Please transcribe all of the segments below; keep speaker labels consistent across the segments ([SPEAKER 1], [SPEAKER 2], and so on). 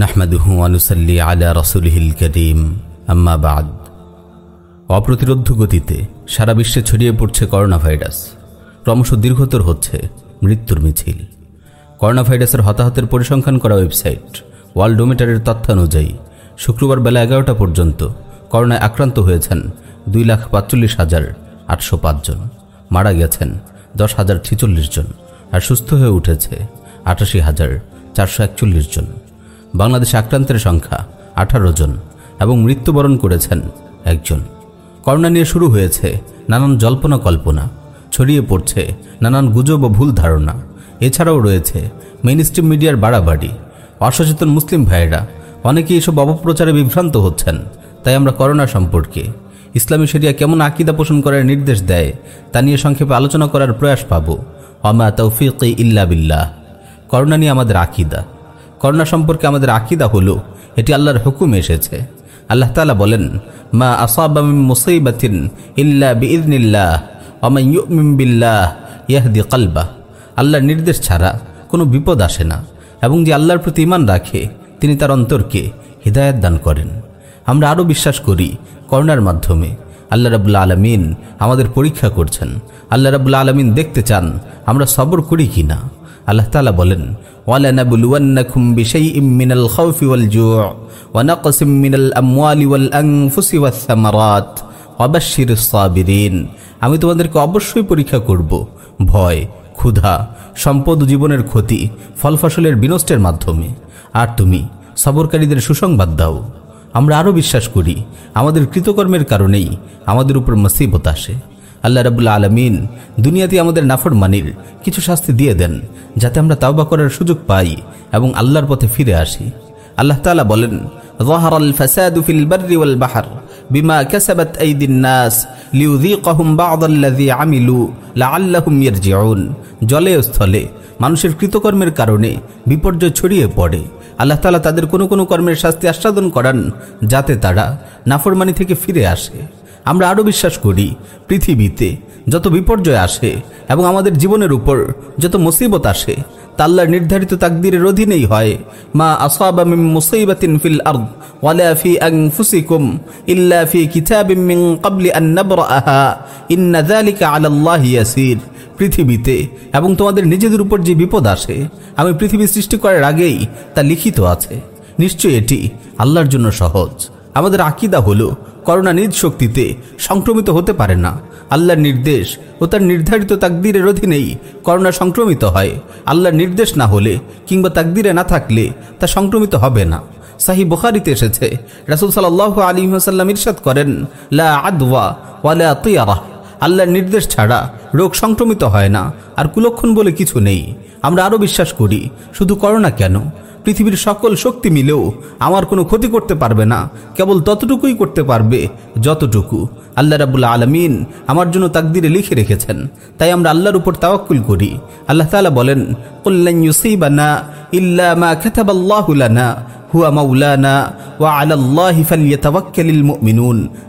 [SPEAKER 1] নাহমাদুহু আনুসাল্লি আলা রসুলহিল করিম। আম্মা বাদ। অপ্রতিরোধ্য গতিতে সারা বিশ্বে ছড়িয়ে পড়ছে করোনা ভাইরাস ক্রমশ দীর্ঘতর হচ্ছে মৃত্যুর মিছিল। করোনা ভাইরাসের হতাহতের পরিসংখ্যান করা ওয়েবসাইট ওয়ার্ল্ডোমিটারের তথ্য অনুযায়ী শুক্রবার বেলা এগারোটা পর্যন্ত করোনায় আক্রান্ত হয়েছেন দুই লাখ পাঁচচল্লিশ হাজার আটশো জন। মারা গেছেন দশ হাজার ছিচল্লিশ জন আর সুস্থ হয়ে উঠেছে আটাশি হাজার চারশো একচল্লিশ জন। বাংলাদেশে আক্রান্তের সংখ্যা আঠারো জন এবং মৃত্যুবরণ করেছেন একজন। করোনা নিয়ে শুরু হয়েছে নানান জল্পনা কল্পনা, ছড়িয়ে পড়ছে নানান গুজব ও ভুল ধারণা। এছাড়াও রয়েছে মেইন স্ট্রিম মিডিয়ার বাড়াবাড়ি। অসচেতন মুসলিম ভাইয়েরা, অনেকেই এসব অপপ্রচারে বিভ্রান্ত হচ্ছেন, তাই আমরা করোনা সম্পর্কে, ইসলামী শরিয়া কেমন আকিদা পোষণ করার নির্দেশ দেয়, তা নিয়ে সংক্ষেপে আলোচনা করার প্রয়াস পাব। অমা তৌফিক ইল্লা বিল্লাহ। করোনা নিয়ে আমাদের আকিদা। করোনা সম্পর্কে আমাদের আকিদা হলো, এটি আল্লাহর হুকুম এসেছে। আল্লাহ তালা বলেন, মা বিল্লাহ ইয়াহদি আল্লাহর নির্দেশ ছাড়া কোনো বিপদ আসে না, এবং যে আল্লাহর প্রতি ইমান রাখে, তিনি তার অন্তরকে হৃদায়ত দান করেন। আমরা আরও বিশ্বাস করি, করোনার মাধ্যমে আল্লাহ রাবুল্লা আলমিন আমাদের পরীক্ষা করছেন। আল্লাহ রাবুল্লা আলমিন দেখতে চান, আমরা সবর করি কি না আল্লাহ তালা বলেন ولنبلونكم بشيء من الخوف والجوع ونقص من الأموال والأنفس والثمرات وبشر الصابرين আমি তোমাদেরকে অবশ্যই পরীক্ষা করব ভয় ক্ষুধা সম্পদ ও জীবনের ক্ষতি ফল ফসলের বিনষ্টের মাধ্যমে আর তুমি সবরকারীদের সুসংবাদ দাও আমরা আরও বিশ্বাস করি আমাদের কৃতকর্মের কারণেই আমাদের উপর মুসিবত আসে আল্লাহ রাবুল্লা আলমিন দুনিয়াতে আমাদের নাফরমানির কিছু শাস্তি দিয়ে দেন যাতে আমরা তাওবা করার সুযোগ পাই এবং আল্লাহর পথে ফিরে আসি আল্লাহ তালা বলেন ظهر الفساد في البر والبحر بما كسبت أيدي الناس ليذيقهم بعض الذي عملوا لعلهم يرجعون জলে ও স্থলে মানুষের কৃতকর্মের কারণে বিপর্যয় ছড়িয়ে পড়ে আল্লাহ তালা তাদের কোনো কোনো কর্মের শাস্তি আস্বাদন করান যাতে তারা নাফরমানি থেকে ফিরে আসে আমরা আরও বিশ্বাস করি, পৃথিবীতে যত বিপর্যয় আসে এবং আমাদের জীবনের উপর যত মুসিবত আসে, তা আল্লাহর নির্ধারিত তাকদিরের অধীনেই হয়। মা আসাবা মিন মুসাইবাতিন ফিল আরদ ওয়ালা ফি আনফুসিকুম ইল্লা ফি কিতাবিম মিন ক্বাবলি আন নাবরাহা ইন্না যালিকা আলা আল্লাহি ইয়াসির। পৃথিবীতে এবং তোমাদের নিজেদের উপর যে বিপদ আসে, আমি পৃথিবী সৃষ্টি করার আগেই তা লিখিত আছে। নিশ্চয় এটি আল্লাহর জন্য সহজ। আমাদের আকিদা হলো, করোনা নিজ শক্তিতে সংক্রমিত হতে পারে না। আল্লাহর নির্দেশ ও তার নির্ধারিত তাকদিরের অধীনেই করোনা সংক্রমিত হয়। আল্লাহর নির্দেশ না হলে কিংবা তাকদিরে না থাকলে তা সংক্রমিত হবে না। সাহি বুখারিতে এসেছে, রাসুল সাল্লাহ আলী সাল্লাম ইরশাদ করেন, লা আদওয়া ওয়ালা তুয়ারাহ আল্লাহর নির্দেশ ছাড়া রোগ সংক্রমিত হয় না, আর কুলক্ষণ বলে কিছু নেই। আমরা আরও বিশ্বাস করি, শুধু করোনা কেন? পৃথিবীর সকল শক্তি মিলেও আমার কোনো ক্ষতি করতে পারবে না। কেবল ততটুকুই করতে পারবে, যতটুকু। আল্লাহ রাবুল্লা আলমিন আমার জন্য তাকদিরে লিখে রেখেছেন। তাই আমরা আল্লাহর উপর তাওয়াক্কুল করি। আল্লাহ তালা বলেন কল্যাণ মা ওয়া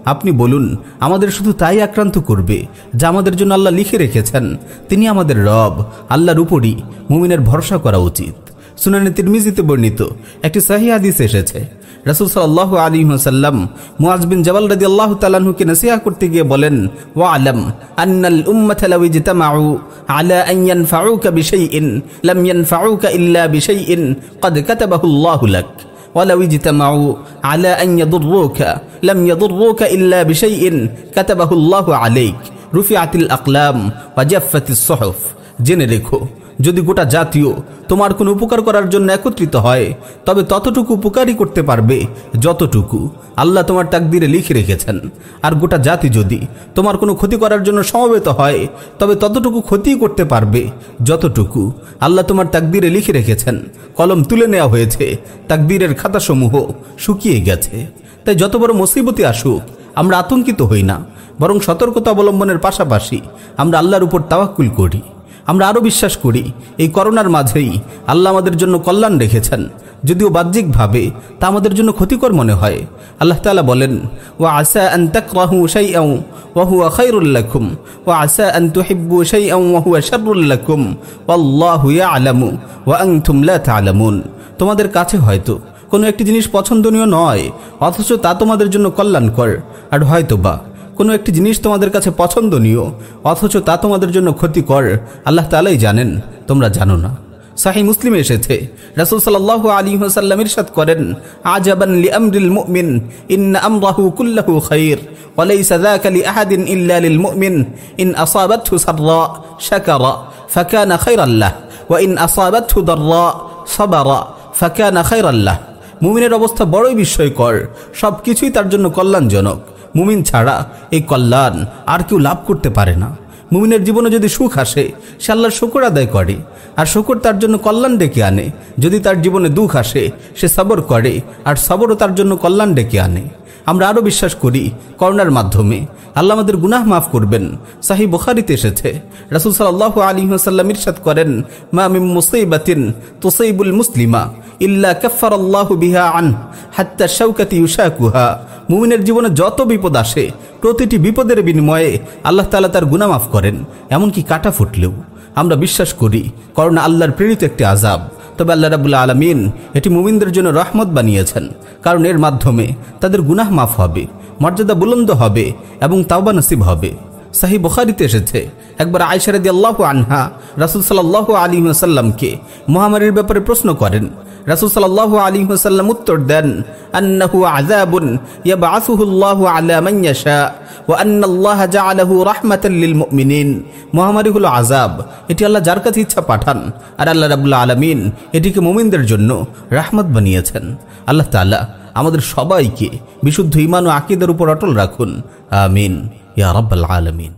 [SPEAKER 1] আপনি বলুন, আমাদের শুধু তাই আক্রান্ত করবে, যা আমাদের জন্য আল্লাহ লিখে রেখেছেন। তিনি আমাদের রব, আল্লাহর উপরই মুমিনের ভরসা করা উচিত। সুনানি তিরমিজিতে বর্ণিত একটি সাহি হাদিস এসেছে রাসুল সাল্লাহ আলী সাল্লাম মুআজ বিন জবাল রাদি আল্লাহ তালাহুকে নসিহা করতে গিয়ে বলেন ওয়া আলম আন্নাল উম্মাত লাউ ইজতামাউ আলা আন ইয়ানফাউকা বিশাইইন লাম ইয়ানফাউকা ইল্লা বিশাইইন قد كتبه الله لك ولو اجتمعوا على أن يضروك لم يضروك إلا بشيء كتبه الله عليك رفعت الأقلام وجفت الصحف জেনে রেখো যদি গোটা জাতীয় তোমার কোনো উপকার করার জন্য একত্রিত হয়, তবে ততটুকু উপকারই করতে পারবে, যতটুকু আল্লাহ তোমার তাকদিরে লিখে রেখেছেন। আর গোটা জাতি যদি তোমার কোনো ক্ষতি করার জন্য সমবেত হয়, তবে ততটুকু ক্ষতিই করতে পারবে, যতটুকু আল্লাহ তোমার তাকদিরে লিখে রেখেছেন। কলম তুলে নেওয়া হয়েছে, তাকদিরের খাতাসমূহ শুকিয়ে গেছে। তাই যত বড় মুসিবতই আসুক, আমরা আতঙ্কিত হই না, বরং সতর্কতা অবলম্বনের পাশাপাশি আমরা আল্লাহর উপর তাওয়াক্কুল করি। আমরা আরও বিশ্বাস করি, এই করোনার মাঝেই আল্লাহ আমাদের জন্য কল্যাণ রেখেছেন। যদিও বাহ্যিকভাবে তা আমাদের জন্য ক্ষতিকর মনে হয়। আল্লাহ তালা বলেন ও আসা আন্তাকু সাই আউ ওহু আখাইরুল্লাকুম ও আসা আন্তুহিব্বু সাই আউ ওহু আশারুল্লাকুম ওয়াল্লাহুয়া আলামু ও আং থুমলা আলামুন তোমাদের কাছে হয়তো কোনো একটি জিনিস পছন্দনীয় নয়, অথচ তা তোমাদের জন্য কল্যাণকর, আর হয়তো বা কোনো একটি জিনিস তোমাদের কাছে পছন্দনীয়, অথচ তা তোমাদের জন্য ক্ষতিকর, আল্লাহ তালাই জানেন, তোমরা জানো না। সাহি মুসলিম এসেছে, রাসূল সাল্লাল্লাহু আলাইহি ওয়াসাল্লাম ইরশাদ করেন, আজাবান মুমিন, ইন্না আমরাহু কুল্লাহু ইন ইন মুমিনের অবস্থা বড়ই বিস্ময়কর সব কিছুই তার জন্য কল্যাণজনক। মুমিন ছাড়া এই কল্যাণ আর কেউ লাভ করতে পারে না। মুমিনের জীবনে যদি সুখ আসে, সে আল্লাহর শকর আদায় করে। আর শকর তার জন্য কল্যাণ ডেকে আনে। যদি তার জীবনে দুঃখ আসে, সে সবর করে, আর সবরও তার জন্য কল্যাণ ডেকে আনে। আমরা আরও বিশ্বাস করি করোনার মাধ্যমে। আল্লাহ আমাদের গুনাহ মাফ করবেন। সাহি বুখারিতে এসেছে, রাসুল সাল্লাহ আলী সাল্লাম ইরশাদ করেন, মা মিম মুসাইবাতিন তুসাইবুল মুসলিমা ইল্লা কাফার আল্লাহ বিহা আন হাত্তা শৌকাতি উশাকুহা মুমিনের জীবনে যত বিপদ আসে, প্রতিটি বিপদের বিনিময়ে আল্লাহ তালা তার গুনাহ মাফ করেন, এমনকি কাটা ফুটলেও। আমরা বিশ্বাস করি, করোনা আল্লাহর প্রেরিত একটি আজাব তবে আল্লাহ রাবুল্লাহ আলমিন এটি মুমিনদের জন্য রহমত বানিয়েছেন, কারণ এর মাধ্যমে তাদের গুনাহ মাফ হবে, মর্যাদা বুলন্দ হবে এবং তাওবা নসিব হবে। সাহি বুখারিতে এসেছে, একবার আয়সারদি আল্লাহ আনহা রাসুল সাল্লাহ আলী সাল্লামকে মহামারীর ব্যাপারে প্রশ্ন করেন রাসুল সাল্লাহ আলী সাল্লাম উত্তর দেন, আন্নাহু আযাবুন ইয়াবআসুহু আল্লাহু আলা মান ইয়াশা, ওয়া আন্না আল্লাহ জাআলাহু রাহমাতাল লিল মুমিনিন। মহামারী হলো আযাব। এটি আল্লাহ যার কাছে ইচ্ছা পাঠান, আর আল্লাহ রাব্বুল আলামিন এটিকে মুমিনদের জন্য রাহমত বানিয়েছেন। আল্লাহ তাআলা আমাদের সবাইকে বিশুদ্ধ ঈমান ও আকীদার উপর অটল রাখুন। আমিন। ইয়া রাব্বাল আলামিন।